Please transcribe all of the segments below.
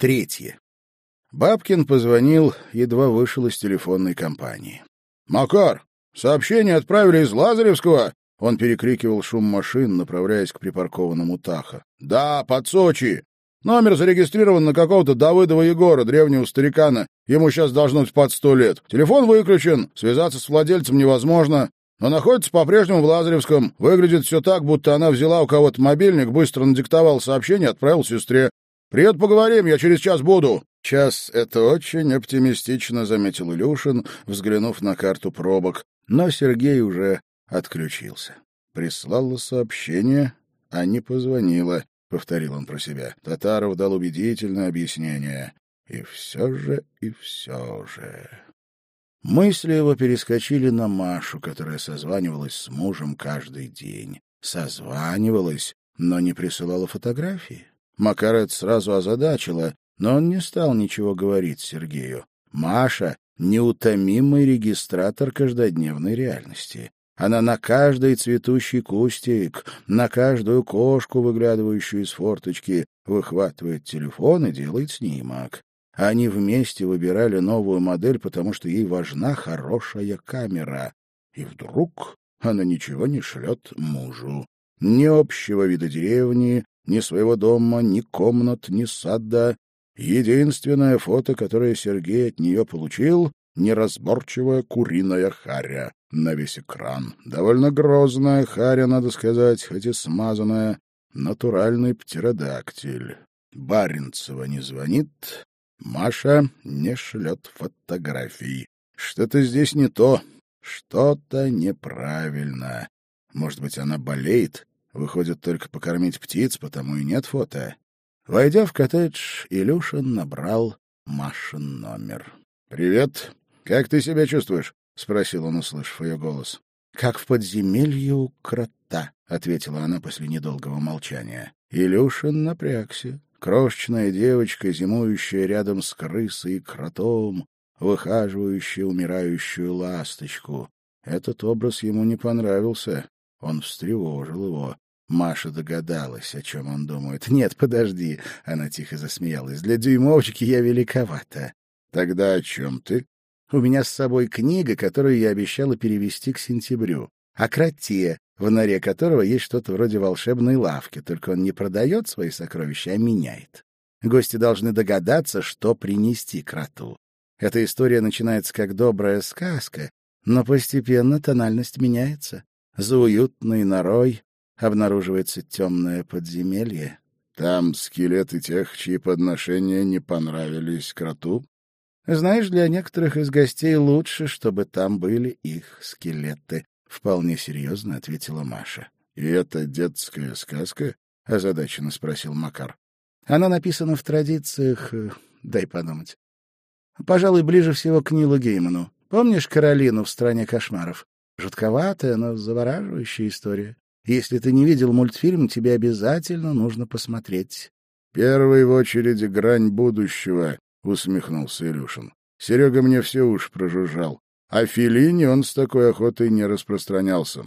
Третье. Бабкин позвонил, едва вышел из телефонной компании. «Макар, сообщение отправили из Лазаревского?» Он перекрикивал шум машин, направляясь к припаркованному Таха. «Да, под Сочи. Номер зарегистрирован на какого-то Давыдова Егора, древнего старикана. Ему сейчас должно быть под сто лет. Телефон выключен, связаться с владельцем невозможно. Но находится по-прежнему в Лазаревском. Выглядит все так, будто она взяла у кого-то мобильник, быстро надиктовала сообщение, отправил сестре. «Привет, поговорим, я через час буду». «Час — это очень оптимистично», — заметил Илюшин, взглянув на карту пробок. Но Сергей уже отключился. Прислала сообщение, а не позвонила, — повторил он про себя. Татаров дал убедительное объяснение. И все же, и все же... Мысли его перескочили на Машу, которая созванивалась с мужем каждый день. Созванивалась, но не присылала фотографии. Макар это сразу озадачила, но он не стал ничего говорить Сергею. Маша — неутомимый регистратор каждодневной реальности. Она на каждый цветущий кустик, на каждую кошку, выглядывающую из форточки, выхватывает телефон и делает снимок. Они вместе выбирали новую модель, потому что ей важна хорошая камера. И вдруг она ничего не шлет мужу. Ни общего вида деревни, ни своего дома, ни комнат, ни сада. Единственное фото, которое Сергей от нее получил — неразборчивая куриная харя на весь экран. Довольно грозная харя, надо сказать, хоть и смазанная. Натуральный птеродактиль. Баренцева не звонит, Маша не шлет фотографий. Что-то здесь не то, что-то неправильно. Может быть, она болеет, выходит только покормить птиц, потому и нет фото. Войдя в коттедж, Илюшин набрал Машин номер. «Привет. Как ты себя чувствуешь?» — спросил он, услышав ее голос. «Как в подземелье у крота», — ответила она после недолгого молчания. Илюшин напрягся. Крошечная девочка, зимующая рядом с крысой и кротом, выхаживающая умирающую ласточку. Этот образ ему не понравился. Он встревожил его. Маша догадалась, о чем он думает. «Нет, подожди», — она тихо засмеялась, — «для дюймовочки я великовата». «Тогда о чем ты?» «У меня с собой книга, которую я обещала перевести к сентябрю. О кроте, в норе которого есть что-то вроде волшебной лавки, только он не продает свои сокровища, а меняет. Гости должны догадаться, что принести кроту. Эта история начинается как добрая сказка, но постепенно тональность меняется. За уютной норой обнаруживается темное подземелье. Там скелеты тех, чьи подношения не понравились кроту. Знаешь, для некоторых из гостей лучше, чтобы там были их скелеты. — вполне серьезно ответила Маша. — И это детская сказка? — озадаченно спросил Макар. — Она написана в традициях... Э, дай подумать. Пожалуй, ближе всего к Нилу Гейману. Помнишь Каролину в «Стране кошмаров»? Жутковатая, но завораживающая история. Если ты не видел мультфильм, тебе обязательно нужно посмотреть. — Первый в очереди грань будущего, — усмехнулся Илюшин. Серега мне все уж прожужжал. А Филини он с такой охотой не распространялся.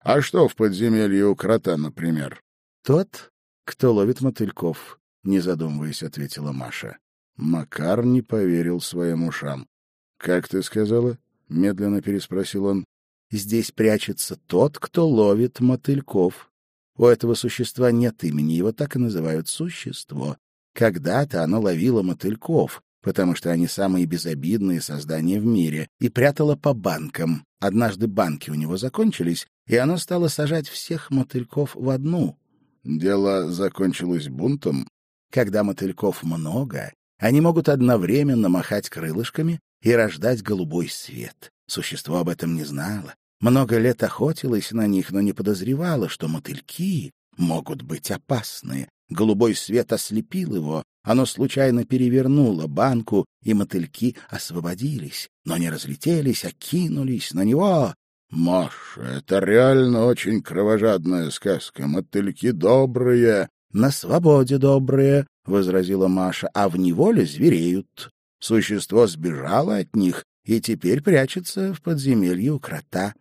А что в подземелье у крота, например? — Тот, кто ловит мотыльков, — не задумываясь, ответила Маша. Макар не поверил своим ушам. — Как ты сказала? — медленно переспросил он. — Здесь прячется тот, кто ловит мотыльков. У этого существа нет имени, его так и называют существо. Когда-то оно ловило мотыльков, потому что они самые безобидные создания в мире, и прятала по банкам. Однажды банки у него закончились, и оно стало сажать всех мотыльков в одну. Дело закончилось бунтом. Когда мотыльков много, они могут одновременно махать крылышками и рождать голубой свет. Существо об этом не знало. Много лет охотилось на них, но не подозревало, что мотыльки могут быть опасны. Голубой свет ослепил его, оно случайно перевернуло банку, и мотыльки освободились, но не разлетелись, а кинулись на него. — Маша, это реально очень кровожадная сказка. Мотыльки добрые. — На свободе добрые, — возразила Маша, — а в неволе звереют. Существо сбежало от них и теперь прячется в подземелье у крота.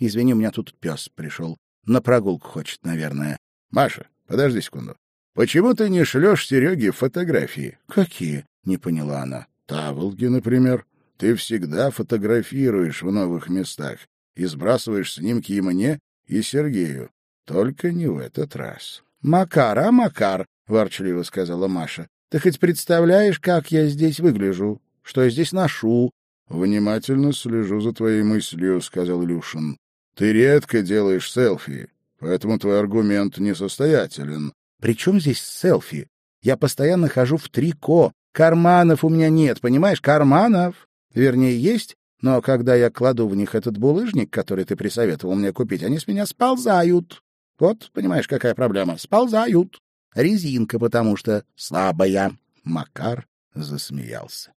Извини, у меня тут пес пришел. На прогулку хочет, наверное. — Маша, подожди секунду. Почему ты не шлешь Сереге фотографии? Какие? Не поняла она. Таволги, например. Ты всегда фотографируешь в новых местах и сбрасываешь снимки и мне, и Сергею. Только не в этот раз. — Макар, а Макар, — ворчливо сказала Маша. — Ты хоть представляешь, как я здесь выгляжу? Что я здесь ношу? — Внимательно слежу за твоей мыслью, — сказал Илюшин. — Ты редко делаешь селфи, поэтому твой аргумент несостоятелен. — При чем здесь селфи? Я постоянно хожу в трико. Карманов у меня нет, понимаешь? Карманов. Вернее, есть, но когда я кладу в них этот булыжник, который ты присоветовал мне купить, они с меня сползают. Вот, понимаешь, какая проблема? Сползают. Резинка, потому что слабая. Макар засмеялся.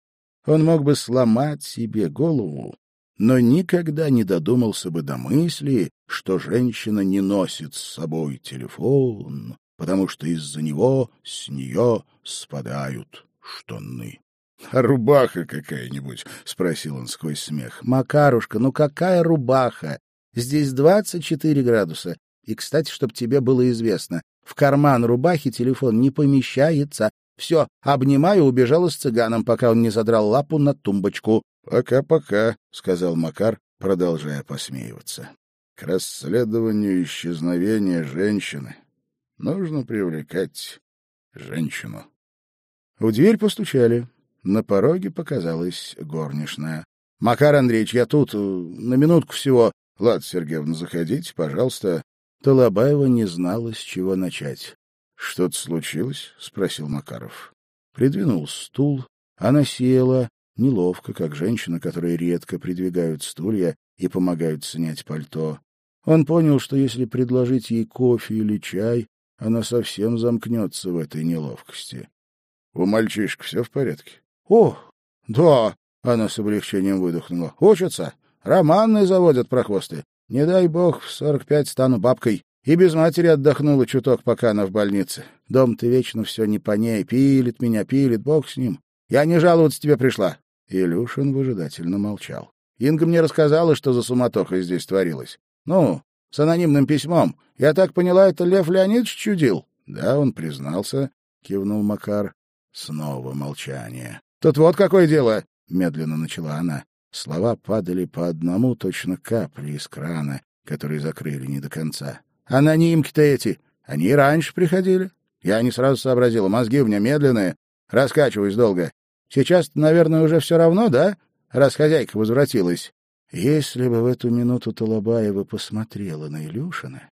Он мог бы сломать себе голову, но никогда не додумался бы до мысли, что женщина не носит с собой телефон, потому что из-за него с нее спадают штаны. — А рубаха какая-нибудь? — спросил он сквозь смех. — Макарушка, ну какая рубаха? Здесь двадцать четыре градуса. И, кстати, чтоб тебе было известно, в карман рубахи телефон не помещается. Все, обнимаю, убежала с цыганом, пока он не задрал лапу на тумбочку. «Пока, — сказал Макар, продолжая посмеиваться. — К расследованию исчезновения женщины нужно привлекать женщину. В дверь постучали. На пороге показалась горничная. — Макар Андреевич, я тут, на минутку всего. — Ладно, Сергеевна, заходите, пожалуйста. Талабаева не знала, с чего начать. — Что-то случилось? — спросил Макаров. Придвинул стул. Она села, неловко, как женщина, которые редко придвигают стулья и помогают снять пальто. Он понял, что если предложить ей кофе или чай, она совсем замкнется в этой неловкости. — У мальчишек все в порядке? — О, да, — она с облегчением выдохнула. — Учатся. Романные заводят прохвосты. Не дай бог, в сорок пять стану бабкой. И без матери отдохнула чуток, пока она в больнице. Дом-то вечно все не по ней. Пилит меня, пилит, бог с ним. Я не жаловаться тебе пришла. Илюшин выжидательно молчал. Инга мне рассказала, что за суматоха здесь творилось. Ну, с анонимным письмом. Я так поняла, это Лев Леонидович чудил? Да, он признался, кивнул Макар. Снова молчание. Тут вот какое дело, медленно начала она. Слова падали по одному, точно капли из крана, который закрыли не до конца. Анонимки-то эти, они и раньше приходили. Я не сразу сообразила, мозги у меня медленные, раскачиваюсь долго. Сейчас, наверное, уже все равно, да? Раз хозяйка возвратилась. Если бы в эту минуту Толобаева посмотрела на Илюшина,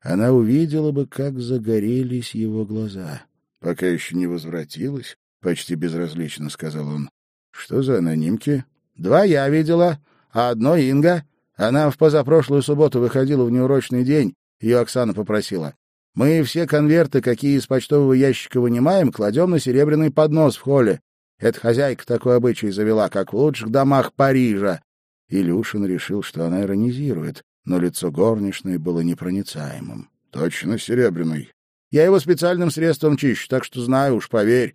она увидела бы, как загорелись его глаза. — Пока еще не возвратилась, — почти безразлично сказал он. — Что за анонимки? — Два я видела, а одно Инга. Она в позапрошлую субботу выходила в неурочный день, ее Оксана попросила. Мы все конверты, какие из почтового ящика вынимаем, кладем на серебряный поднос в холле. Эта хозяйка такой обычай завела, как в лучших домах Парижа. Илюшин решил, что она иронизирует, но лицо горничной было непроницаемым. — Точно серебряный. Я его специальным средством чищу, так что знаю уж, поверь.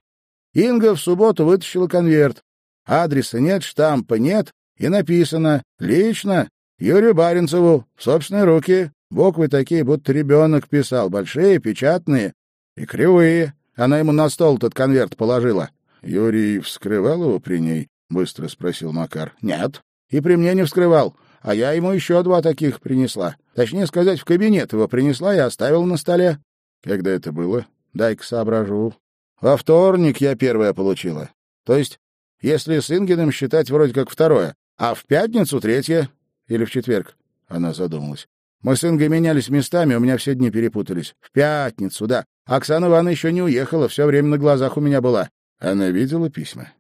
Инга в субботу вытащила конверт. Адреса нет, штампа нет, и написано «Лично Юрию Баренцеву, в собственные руки». Буквы такие, будто ребенок писал, большие, печатные и кривые. Она ему на стол этот конверт положила. — Юрий вскрывал его при ней? — быстро спросил Макар. — Нет, и при мне не вскрывал, а я ему еще два таких принесла. Точнее сказать, в кабинет его принесла и оставила на столе. Когда это было? Дай-ка соображу. Во вторник я первое получила. То есть, если с Ингиным считать вроде как второе, а в пятницу третье. Или в четверг. Она задумалась. Мы с Ингой менялись местами, у меня все дни перепутались. В пятницу, да. Оксана Ивановна еще не уехала, все время на глазах у меня была. Она видела письма?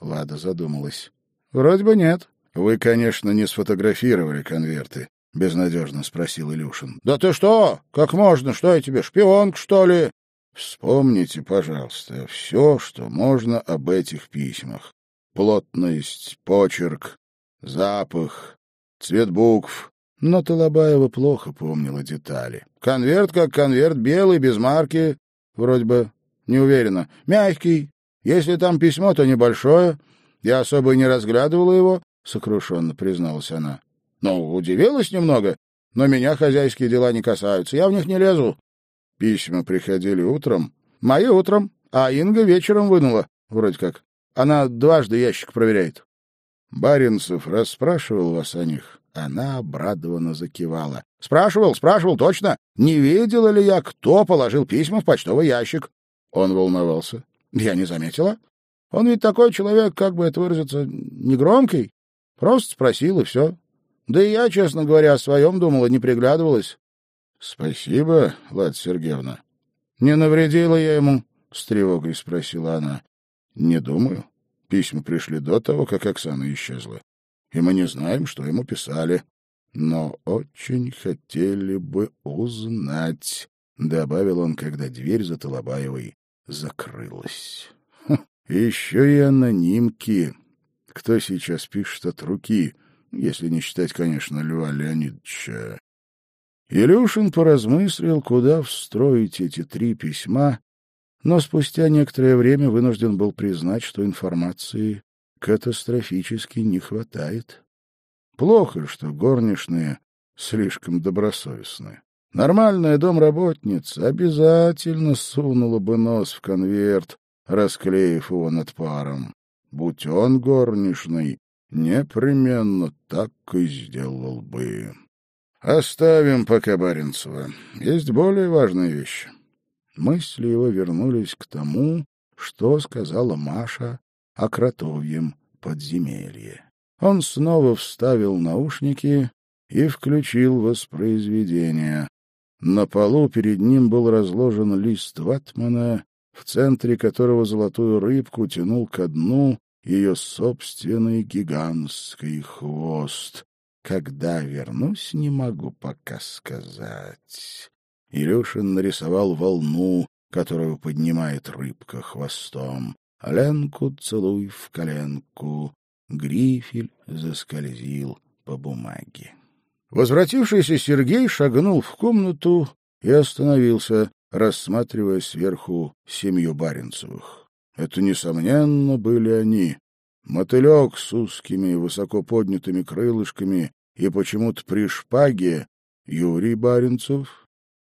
Лада задумалась. Вроде бы нет. Вы, конечно, не сфотографировали конверты, — безнадежно спросил Илюшин. — Да ты что? Как можно? Что я тебе, шпионка, что ли? — Вспомните, пожалуйста, все, что можно об этих письмах. Плотность, почерк, запах, цвет букв. Но Талабаева плохо помнила детали. Конверт как конверт, белый, без марки. Вроде бы не уверена. Мягкий. Если там письмо, то небольшое. Я особо и не разглядывала его. — сокрушенно призналась она. — Ну, удивилась немного, но меня хозяйские дела не касаются, я в них не лезу. — Письма приходили утром? Мои утром, а Инга вечером вынула, вроде как. Она дважды ящик проверяет. Баринцев расспрашивал вас о них? Она обрадованно закивала. Спрашивал, спрашивал, точно. Не видела ли я, кто положил письма в почтовый ящик? Он волновался. Я не заметила. Он ведь такой человек, как бы это выразиться, негромкий. Просто спросил, и все. Да и я, честно говоря, о своем думала, не приглядывалась. — Спасибо, Лад Сергеевна. — Не навредила я ему? — с тревогой спросила она. — Не думаю. Письма пришли до того, как Оксана исчезла. И мы не знаем, что ему писали. Но очень хотели бы узнать, — добавил он, когда дверь за Толобаевой закрылась. Хм, еще и анонимки. Кто сейчас пишет от руки, если не считать, конечно, Льва Леонидовича? Илюшин поразмыслил, куда встроить эти три письма, но спустя некоторое время вынужден был признать, что информации катастрофически не хватает. Плохо, что горничные слишком добросовестны. Нормальная домработница обязательно сунула бы нос в конверт, расклеив его над паром. Будь он горничный, непременно так и сделал бы. Оставим пока Баренцева. Есть более важные вещи. Мысли его вернулись к тому, что сказала Маша о кротовьем подземелье. Он снова вставил наушники и включил воспроизведение. На полу перед ним был разложен лист ватмана, в центре которого золотую рыбку тянул ко дну ее собственный гигантский хвост. Когда вернусь, не могу пока сказать. Илюшин нарисовал волну, которую поднимает рыбка хвостом. Ленку целуй в коленку. Грифель заскользил по бумаге. Возвратившийся Сергей шагнул в комнату и остановился, рассматривая сверху семью Баренцевых. Это, несомненно, были они. Мотылек с узкими, высоко поднятыми крылышками и почему-то при шпаге Юрий Баренцев,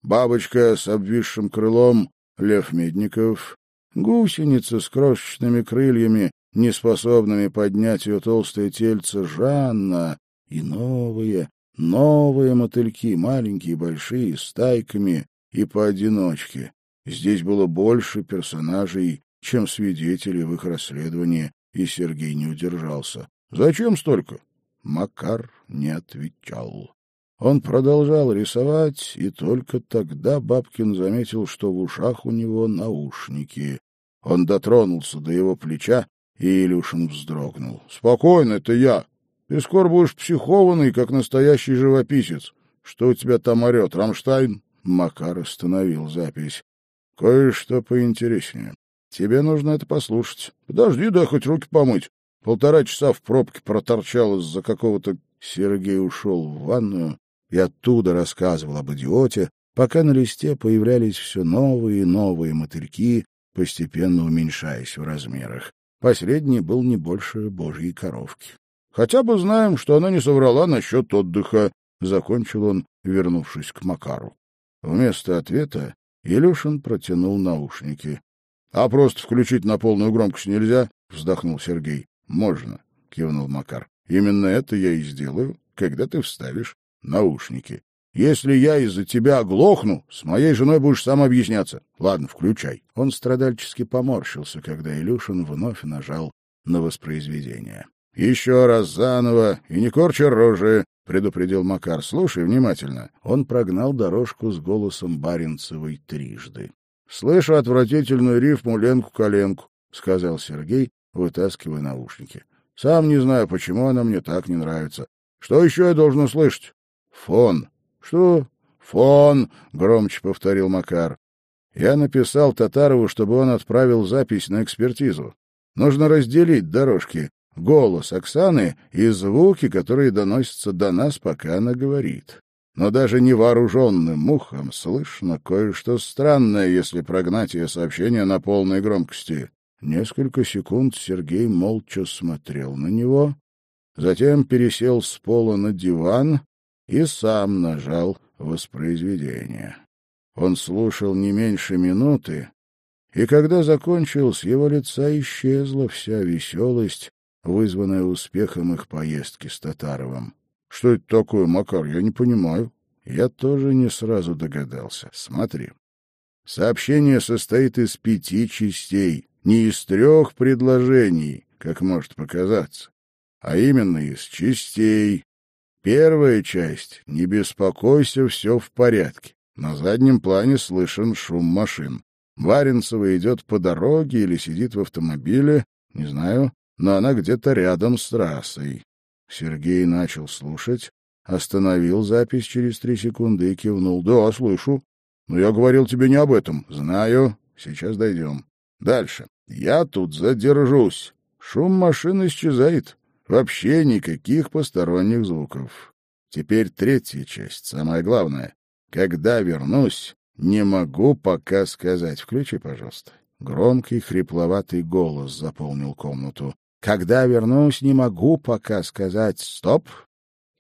бабочка с обвисшим крылом Лев Медников, гусеница с крошечными крыльями, неспособными поднять ее толстое тельце Жанна, и новые, новые мотыльки, маленькие большие, стайками и поодиночке. Здесь было больше персонажей, чем свидетелей в их расследовании, и Сергей не удержался. «Зачем столько?» Макар не отвечал. Он продолжал рисовать, и только тогда Бабкин заметил, что в ушах у него наушники. Он дотронулся до его плеча, и Илюшин вздрогнул. — Спокойно, это я. Ты скоро будешь психованный, как настоящий живописец. Что у тебя там орет, Рамштайн? Макар остановил запись. — Кое-что поинтереснее. Тебе нужно это послушать. Подожди, дай хоть руки помыть. Полтора часа в пробке проторчал из-за какого-то... Сергей ушел в ванную, и оттуда рассказывал об идиоте, пока на листе появлялись все новые и новые мотыльки, постепенно уменьшаясь в размерах. Последний был не больше божьей коровки. «Хотя бы знаем, что она не соврала насчет отдыха», — закончил он, вернувшись к Макару. Вместо ответа Илюшин протянул наушники. — А просто включить на полную громкость нельзя? — вздохнул Сергей. — Можно, — кивнул Макар. — Именно это я и сделаю, когда ты вставишь наушники. Если я из-за тебя оглохну, с моей женой будешь сам объясняться. Ладно, включай. Он страдальчески поморщился, когда Илюшин вновь нажал на воспроизведение. — Еще раз заново, и не корчи рожи, — предупредил Макар. — Слушай внимательно. Он прогнал дорожку с голосом Баренцевой трижды. — Слышу отвратительную рифму Ленку-коленку, — сказал Сергей, вытаскивая наушники. — Сам не знаю, почему она мне так не нравится. Что еще я должен услышать? Фон. Что? Фон, громче повторил Макар. Я написал Татарову, чтобы он отправил запись на экспертизу. Нужно разделить дорожки, голос Оксаны и звуки, которые доносятся до нас, пока она говорит. Но даже невооруженным мухам слышно кое-что странное, если прогнать ее сообщение на полной громкости. Несколько секунд Сергей молча смотрел на него, затем пересел с пола на диван и сам нажал воспроизведение. Он слушал не меньше минуты, и когда закончил, с его лица исчезла вся веселость, вызванная успехом их поездки с Татаровым. — Что это такое, Макар? Я не понимаю. Я тоже не сразу догадался. Смотри. Сообщение состоит из пяти частей, не из трех предложений, как может показаться, а именно из частей. Первая часть — «Не беспокойся, все в порядке». На заднем плане слышен шум машин. Варенцева идет по дороге или сидит в автомобиле, не знаю, но она где-то рядом с трассой. Сергей начал слушать, остановил запись через три секунды и кивнул. — Да, слышу. Но я говорил тебе не об этом. — Знаю. Сейчас дойдем. Дальше. Я тут задержусь. Шум машин исчезает. Вообще никаких посторонних звуков. Теперь третья часть, самая главная. Когда вернусь, не могу пока сказать. Включи, пожалуйста. Громкий, хрипловатый голос заполнил комнату. Когда вернусь, не могу пока сказать. Стоп.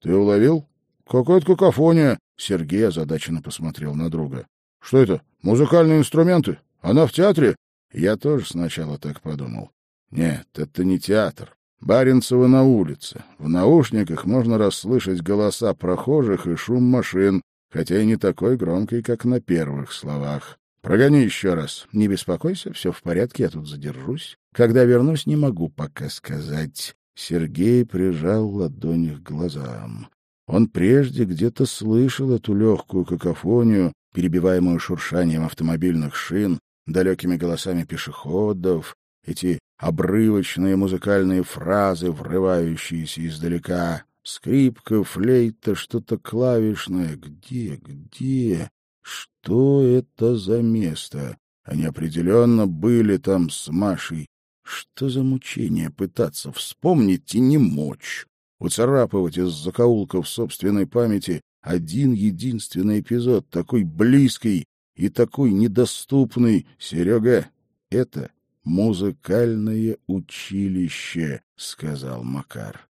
Ты уловил? Какая-то какофония. Сергей озадаченно посмотрел на друга. Что это? Музыкальные инструменты? Она в театре? Я тоже сначала так подумал. Нет, это не театр. Баренцева на улице. В наушниках можно расслышать голоса прохожих и шум машин, хотя и не такой громкий, как на первых словах. Прогони еще раз. Не беспокойся, все в порядке, я тут задержусь. Когда вернусь, не могу пока сказать. Сергей прижал ладони к глазам. Он прежде где-то слышал эту легкую какофонию, перебиваемую шуршанием автомобильных шин, далекими голосами пешеходов, эти обрывочные музыкальные фразы, врывающиеся издалека. Скрипка, флейта, что-то клавишное. Где, где? Что это за место? Они определенно были там с Машей. Что за мучение пытаться вспомнить и не мочь? Уцарапывать из закоулков собственной памяти один единственный эпизод, такой близкий и такой недоступный. Серега, это музыкальное училище, — сказал Макар.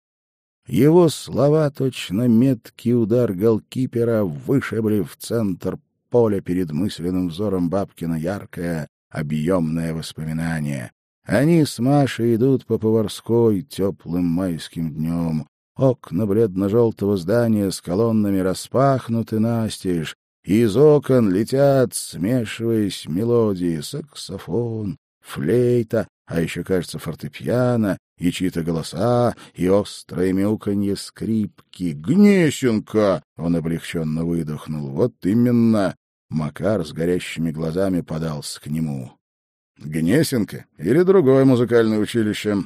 Его слова, точно меткий удар голкипера, вышибли в центр поля перед мысленным взором Бабкина яркое, объемное воспоминание. Они с Машей идут по Поварской теплым майским днем. Окна бледно-желтого здания с колоннами распахнуты настежь, из окон летят, смешиваясь мелодии, саксофон, флейта, а еще, кажется, фортепиано, и чьи-то голоса, и острое мяуканье скрипки. «Гнесинка!» — он облегченно выдохнул. «Вот именно!» — Макар с горящими глазами подался к нему. «Гнесинка или другое музыкальное училище?»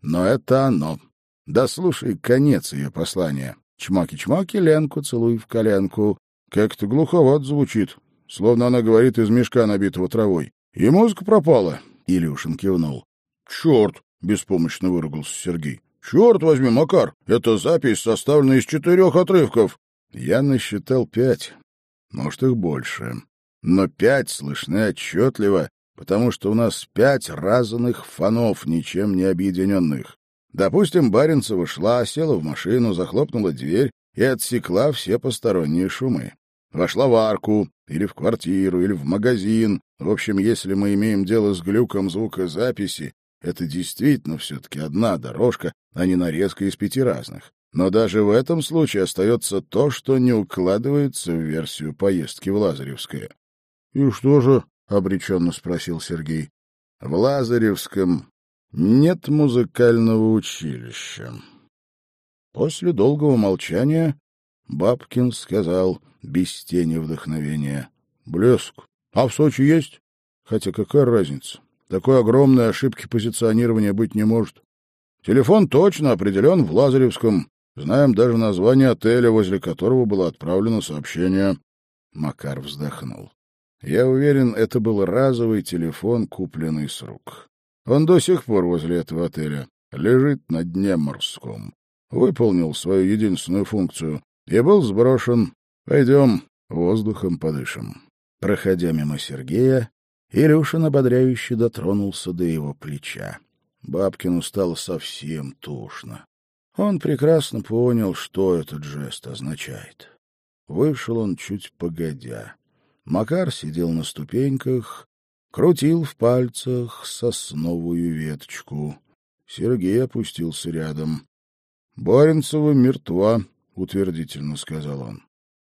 «Но это оно. Да слушай конец ее послания. Чмоки-чмоки, Ленку целуй в коленку. Как-то глуховат звучит, словно она говорит из мешка, набитого травой. И музыка пропала. Илюшин кивнул. «Черт!» — беспомощно выругался Сергей. «Черт возьми, Макар! Эта запись составлена из четырех отрывков!» Я насчитал пять, может, их больше. Но пять слышны отчетливо, потому что у нас пять разных фонов, ничем не объединенных. Допустим, Баренцева шла, села в машину, захлопнула дверь и отсекла все посторонние шумы. Вошла в арку, или в квартиру, или в магазин, в общем, если мы имеем дело с глюком звукозаписи, это действительно все-таки одна дорожка, а не нарезка из пяти разных. Но даже в этом случае остается то, что не укладывается в версию поездки в Лазаревское. — И что же? — обреченно спросил Сергей. — В Лазаревском нет музыкального училища. После долгого молчания Бабкин сказал без тени вдохновения. — Блеск. А в Сочи есть? Хотя какая разница? Такой огромной ошибки позиционирования быть не может. Телефон точно определен в Лазаревском. Знаем даже название отеля, возле которого было отправлено сообщение. Макар вздохнул. Я уверен, это был разовый телефон, купленный с рук. Он до сих пор возле этого отеля. Лежит на дне морском. Выполнил свою единственную функцию и был сброшен. Пойдем, воздухом подышим. Проходя мимо Сергея, Илюшин ободряюще дотронулся до его плеча. Бабкину стало совсем тошно. Он прекрасно понял, что этот жест означает. Вышел он чуть погодя. Макар сидел на ступеньках, крутил в пальцах сосновую веточку. Сергей опустился рядом. — Баренцева мертва, — утвердительно сказал он.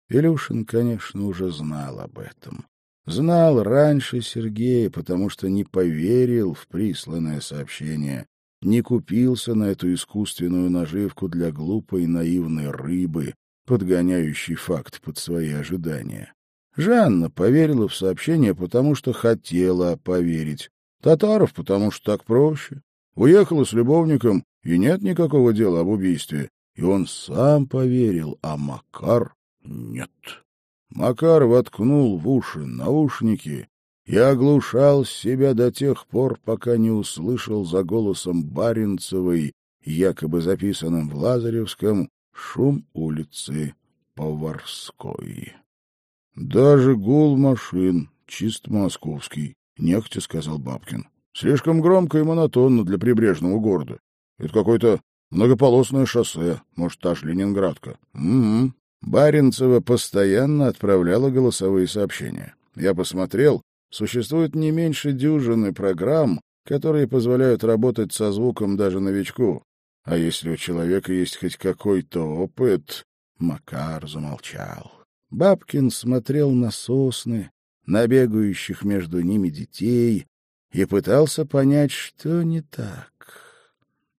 Илюшин, конечно, уже знал об этом. Знал раньше Сергея, потому что не поверил в присланное сообщение, не купился на эту искусственную наживку для глупой наивной рыбы, подгоняющей факт под свои ожидания. Жанна поверила в сообщение, потому что хотела поверить. Татаров, потому что так проще. Уехала с любовником, и нет никакого дела об убийстве. И он сам поверил, а Макар — нет. Макар воткнул в уши наушники и оглушал себя до тех пор, пока не услышал за голосом Баренцевой, якобы записанным в Лазаревском, шум улицы Поварской. Даже гул машин чисто московский, нехотя сказал Бабкин. Слишком громко и монотонно для прибрежного города. Это какое-то многополосное шоссе, может, та же Ленинградка. Угу. Баренцева постоянно отправляла голосовые сообщения. Я посмотрел, существует не меньше дюжины программ, которые позволяют работать со звуком даже новичку. А если у человека есть хоть какой-то опыт... Макар замолчал. Бабкин смотрел на сосны, на бегающих между ними детей и пытался понять, что не так.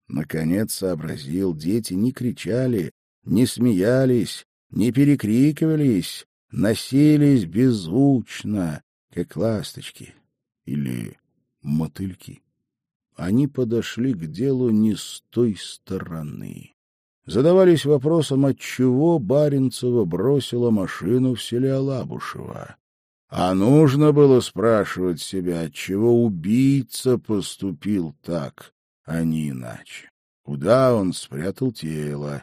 Наконец сообразил, дети не кричали, не смеялись, не перекрикивались, носились беззвучно, как ласточки или мотыльки. Они подошли к делу не с той стороны задавались вопросом, отчего Баренцева бросила машину в селе Алабушево. А нужно было спрашивать себя, отчего убийца поступил так, а не иначе. Куда он спрятал тело?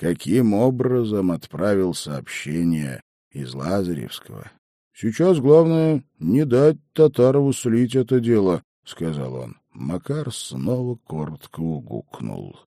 Каким образом отправил сообщение из Лазаревского? — Сейчас главное не дать Татарову слить это дело, — сказал он. Макар снова коротко угукнул.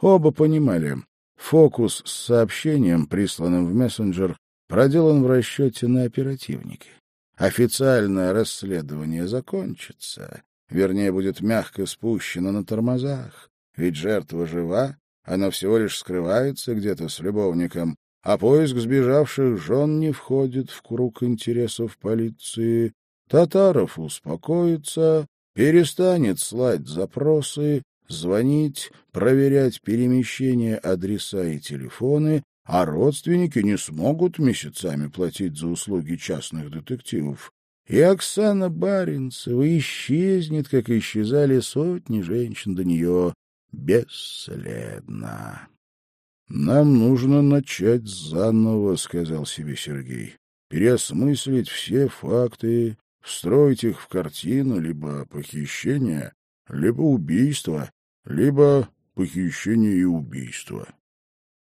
Оба понимали, фокус с сообщением, присланным в мессенджер, проделан в расчете на оперативнике. Официальное расследование закончится, вернее, будет мягко спущено на тормозах, ведь жертва жива, она всего лишь скрывается где-то с любовником, а поиск сбежавших жен не входит в круг интересов полиции. Татаров успокоится, перестанет слать запросы, звонить, проверять перемещение адреса и телефоны, а родственники не смогут месяцами платить за услуги частных детективов. И Оксана Баринцева исчезнет, как исчезали сотни женщин до нее, бесследно. — Нам нужно начать заново, — сказал себе Сергей. — Переосмыслить все факты, встроить их в картину либо похищения, либо убийства, либо похищение и убийство.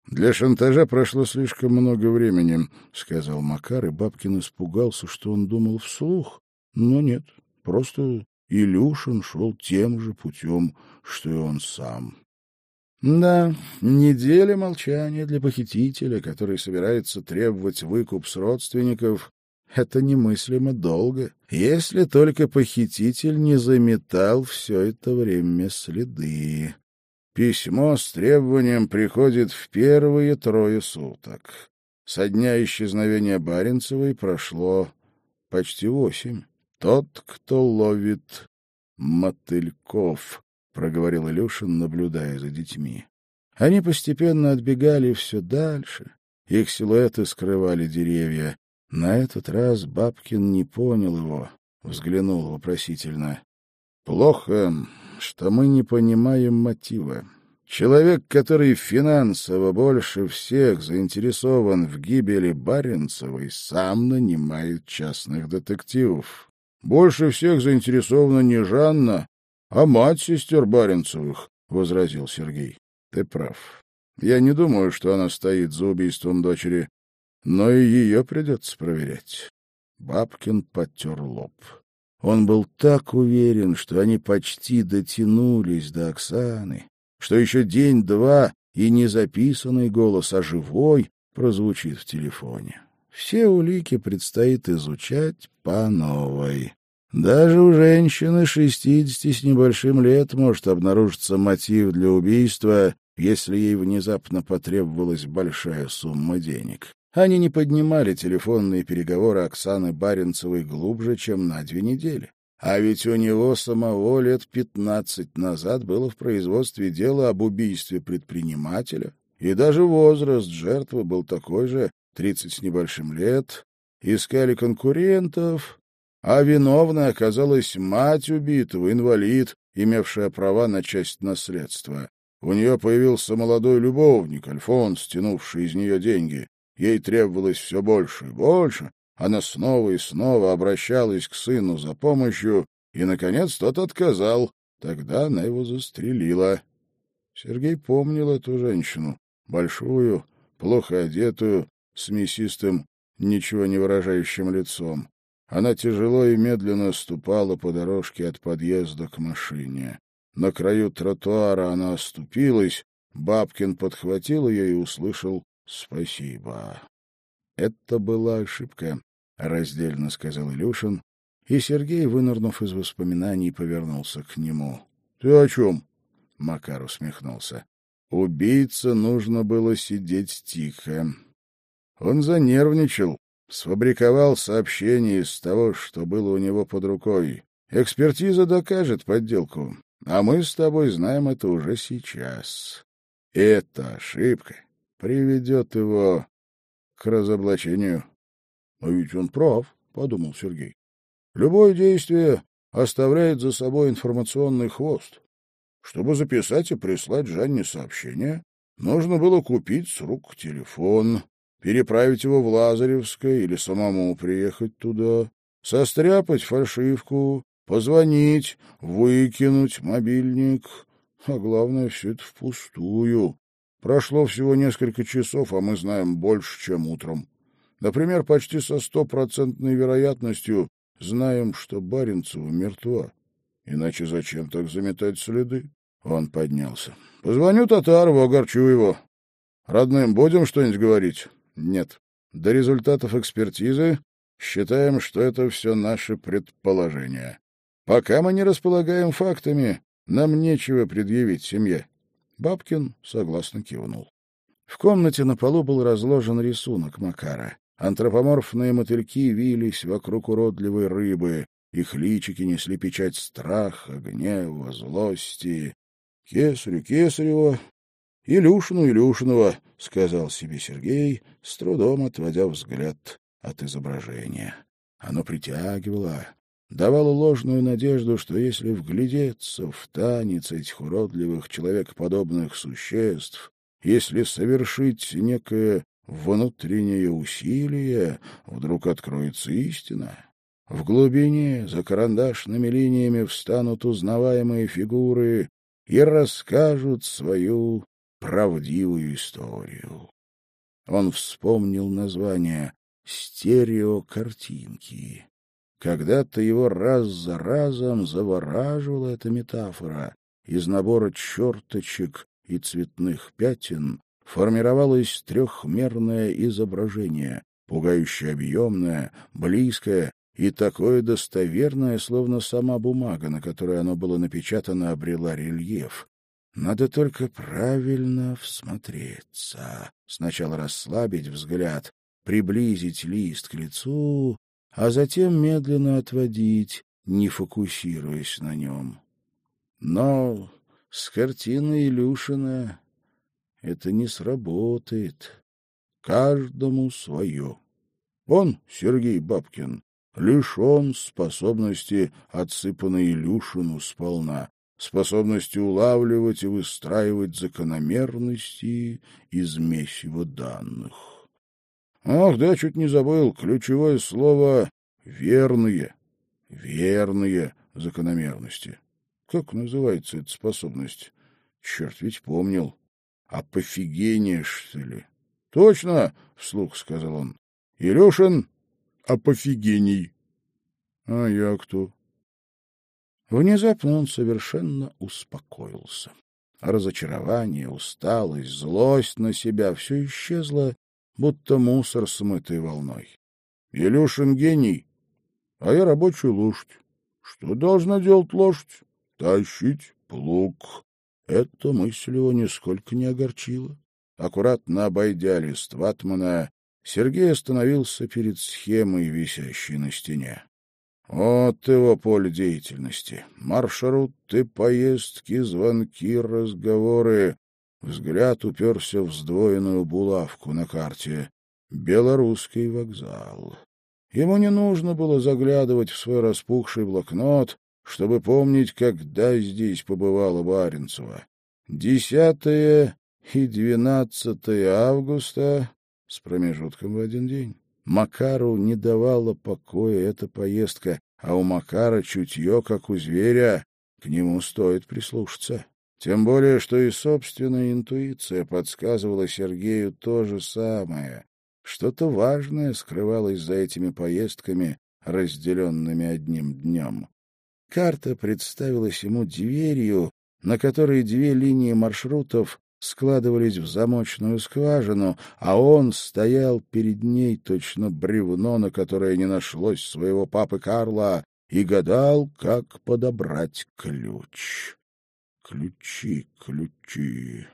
Для шантажа прошло слишком много времени, сказал Макар, и Бабкин испугался, что он думал вслух. Но нет, просто Илюшин шел тем же путем, что и он сам. Да, неделя молчания для похитителя, который собирается требовать выкуп с родственников, это немыслимо долго, если только похититель не заметал все это время следы. Письмо с требованием приходит в первые трое суток. Со дня исчезновения Баренцевой прошло почти восемь. Тот, кто ловит мотыльков, — проговорил Илюшин, наблюдая за детьми. Они постепенно отбегали все дальше. Их силуэты скрывали деревья. На этот раз Бабкин не понял его, взглянул вопросительно. — Плохо, что мы не понимаем мотива. Человек, который финансово больше всех заинтересован в гибели Баренцевой, сам нанимает частных детективов. Больше всех заинтересована не Жанна, а мать сестер Баренцевых, — возразил Сергей. — Ты прав. Я не думаю, что она стоит за убийством дочери но и ее придется проверять. Бабкин потер лоб. Он был так уверен, что они почти дотянулись до Оксаны, что еще день-два и не записанный голос, а живой прозвучит в телефоне. Все улики предстоит изучать по новой. Даже у женщины шестидесяти с небольшим лет может обнаружиться мотив для убийства, если ей внезапно потребовалась большая сумма денег. Они не поднимали телефонные переговоры Оксаны Баренцевой глубже, чем на две недели. А ведь у него самого лет пятнадцать назад было в производстве дело об убийстве предпринимателя, и даже возраст жертвы был такой же, тридцать с небольшим лет. Искали конкурентов, а виновной оказалась мать убитого, инвалид, имевшая права на часть наследства. У нее появился молодой любовник, Альфонс, тянувший из нее деньги. Ей требовалось все больше и больше. Она снова и снова обращалась к сыну за помощью, и, наконец, тот отказал. Тогда она его застрелила. Сергей помнил эту женщину, большую, плохо одетую, с мясистым, ничего не выражающим лицом. Она тяжело и медленно ступала по дорожке от подъезда к машине. На краю тротуара она оступилась, Бабкин подхватил ее и услышал «Спасибо». «Это была ошибка», — раздельно сказал Илюшин, и Сергей, вынырнув из воспоминаний, повернулся к нему. — Ты о чем? — Макар усмехнулся. — Убийце нужно было сидеть тихо. Он занервничал, сфабриковал сообщение из того, что было у него под рукой. Экспертиза докажет подделку, а мы с тобой знаем это уже сейчас. Эта ошибка приведет его к разоблачению. — А ведь он прав, — подумал Сергей. Любое действие оставляет за собой информационный хвост. Чтобы записать и прислать Жанне сообщение, нужно было купить с рук телефон, переправить его в Лазаревское или самому приехать туда, состряпать фальшивку, позвонить, выкинуть мобильник. А главное, все это впустую. Прошло всего несколько часов, а мы знаем больше, чем утром. Например, почти со стопроцентной вероятностью знаем, что Баренцева мертва. Иначе зачем так заметать следы? Он поднялся. Позвоню Татарову, огорчу его. Родным будем что-нибудь говорить? Нет. До результатов экспертизы считаем, что это все наши предположения. Пока мы не располагаем фактами, нам нечего предъявить семье. Бабкин согласно кивнул. В комнате на полу был разложен рисунок Макара. Антропоморфные мотыльки вились вокруг уродливой рыбы, их личики несли печать страха, гнева, злости. — Кесарю Кесарева, Илюшину Илюшинова, — сказал себе Сергей, с трудом отводя взгляд от изображения. Оно притягивало, давало ложную надежду, что если вглядеться в танец этих уродливых человекоподобных существ, если совершить некое внутреннее усилие, вдруг откроется истина. В глубине за карандашными линиями встанут узнаваемые фигуры и расскажут свою правдивую историю. Он вспомнил название «Стереокартинки». Когда-то его раз за разом завораживала эта метафора. Из набора черточек и цветных пятен формировалось трехмерное изображение, пугающе объемное, близкое и такое достоверное, словно сама бумага, на которой оно было напечатано, обрела рельеф. Надо только правильно всмотреться. Сначала расслабить взгляд, приблизить лист к лицу, а затем медленно отводить, не фокусируясь на нем. Но с картины Илюшина это не сработает. Каждому свое. Он, Сергей Бабкин, лишен способности, отсыпанной Илюшину сполна, способности улавливать и выстраивать закономерности из месива данных. Ах, да, чуть не забыл, ключевое слово «верные». Верные закономерности. Как называется эта способность? Черт, ведь помнил. Апофигение, что ли? — Точно, — вслух сказал он. — Илюшин — апофигений. — А я кто? Внезапно он совершенно успокоился. Разочарование, усталость, злость на себя — все исчезло, будто мусор, смытый волной. Илюшин гений, а я рабочий лошадь. Что должна делать лошадь? Тащить плуг. Эта мысль его нисколько не огорчила. Аккуратно обойдя лист ватмана, Сергей остановился перед схемой, висящей на стене. Вот его поле деятельности. Маршруты, поездки, звонки, разговоры. Взгляд уперся в сдвоенную булавку на карте. Белорусский вокзал. Ему не нужно было заглядывать в свой распухший блокнот, чтобы помнить, когда здесь побывала Баренцева. Десятое и двенадцатое августа с промежутком в один день. Макару не давала покоя эта поездка, а у Макара чутье, как у зверя, к нему стоит прислушаться. Тем более, что и собственная интуиция подсказывала Сергею то же самое. Что-то важное скрывалось за этими поездками, разделенными одним днем. Карта представилась ему дверью, на которой две линии маршрутов складывались в замочную скважину, а он стоял перед ней точно бревно, на которое не нашлось своего папы Карла, и гадал, как подобрать ключ. Ключи, ключи.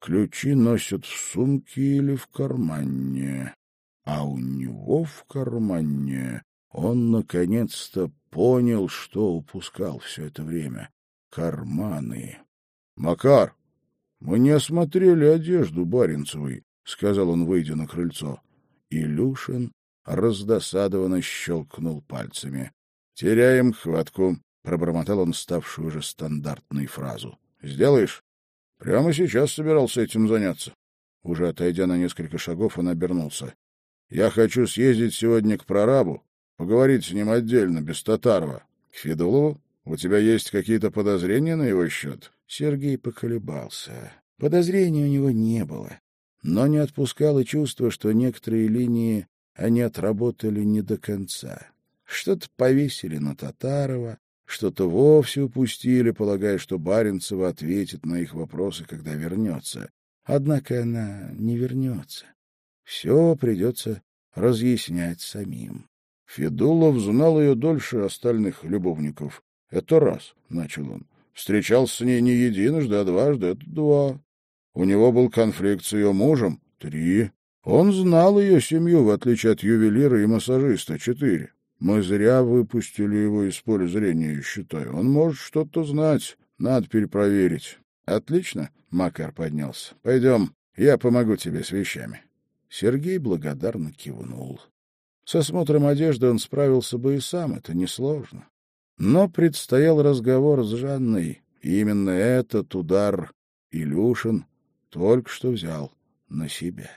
Ключи носят в сумке или в кармане, а у него в кармане он наконец-то понял, что упускал все это время. Карманы. — Макар, мы не осмотрели одежду Баренцевой, — сказал он, выйдя на крыльцо. Илюшин раздосадованно щелкнул пальцами. — Теряем хватку, — пробормотал он ставшую уже стандартной фразу. — Сделаешь? Прямо сейчас собирался этим заняться. Уже отойдя на несколько шагов, он обернулся. — Я хочу съездить сегодня к прорабу, поговорить с ним отдельно, без Татарова. — К Федулову? У тебя есть какие-то подозрения на его счет? Сергей поколебался. Подозрений у него не было, но не отпускало чувство, что некоторые линии они отработали не до конца. Что-то повесили на Татарова, что-то вовсе упустили, полагая, что Баренцева ответит на их вопросы, когда вернется. Однако она не вернется. Все придется разъяснять самим. Федулов знал ее дольше остальных любовников. — Это раз, — начал он. Встречался с ней не единожды, а дважды. Это два. У него был конфликт с ее мужем. Три. Он знал ее семью, в отличие от ювелира и массажиста. Четыре. Мы зря выпустили его из поля зрения, я считаю. Он может что-то знать. Надо перепроверить. Отлично, Макар поднялся. Пойдем, я помогу тебе с вещами. Сергей благодарно кивнул. С осмотром одежды он справился бы и сам, это несложно. Но предстоял разговор с Жанной, и именно этот удар Илюшин только что взял на себя.